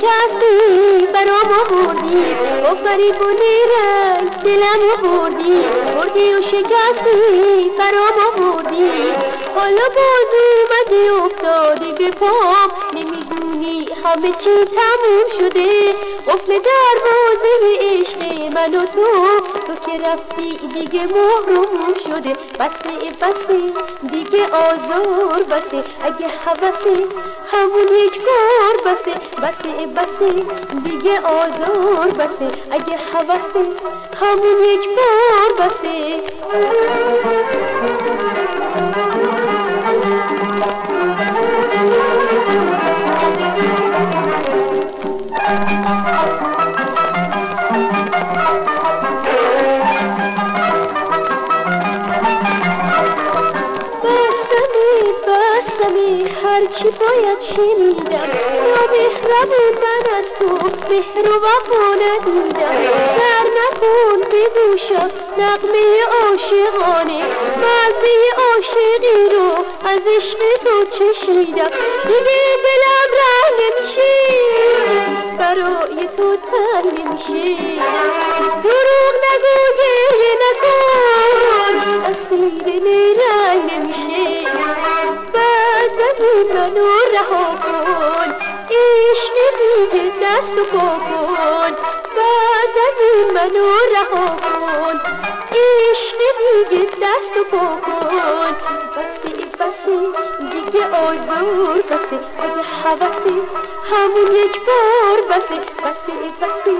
شکستی برام بردی با فریبونی رنگ دلمو بردی بردی و شکستی برام بردی حالا باز اومدی افتادی به پام نمی‌دونی همه چی تموم شده. قفل دروازه عشق من و تو تو که رفتی دیگه محروم شده. بسه بسه دیگه آزار بسه. اگه حوثه همون یک بار بسه. بسه بسه دیگه آزار بسه. اگه حوثه همون یک بار بسه. هرچی باید شنیدم؟ یا مهربون من از تو مهر و وفا ندیدم سر نکن بگوشم نقمه عاشقانه. مزه عاشقی رو از عشق تو چشیدم. دیگه دلم ره نمیشه. برای تو تر نمیشه. دروغ نگو دیگه دست و پا کن بعد از این منو رها کن. عشق دیگه دست و پا کن. بسی دیگه آزار بسی اگه حوثی همون یک بار بسی بسی بسی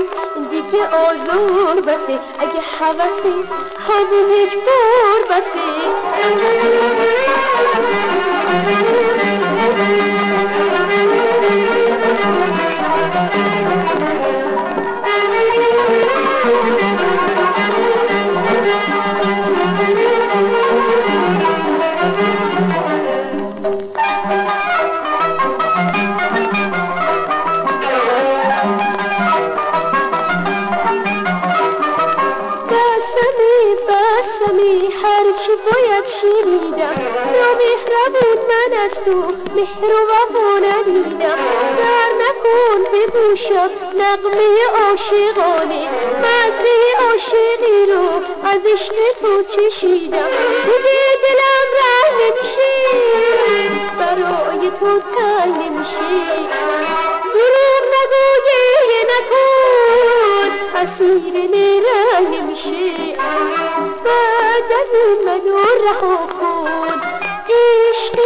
دیگه آزار بسی اگه حوثی همون یک بار بسی باید شنیدم. نامهربون من از تو مهر و وفا ندیدم سر نکن بگوشم نقمه عاشقانه. مزه عاشقی رو از عشق تو چشیدم. دیگه دلم ره نمیشه. برای تو تل نمیشه. دروغ نگو گریه نکن. اسیر نیرنگ نمیشه. رها کن عشق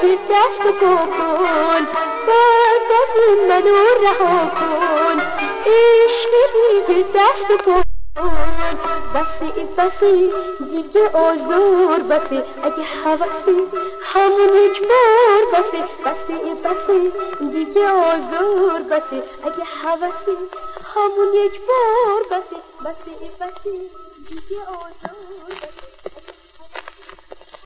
دیگه دست کن بعد از این منو رها کن. عشق دیگه دست کن بسی بسی دیگه آزار. بسی اگه حوثی همون یک بار. بسی بسی بسی دیگه آزار. بسی اگه حوثی همون یک بار. بسی بسی بسی دیگه آزار.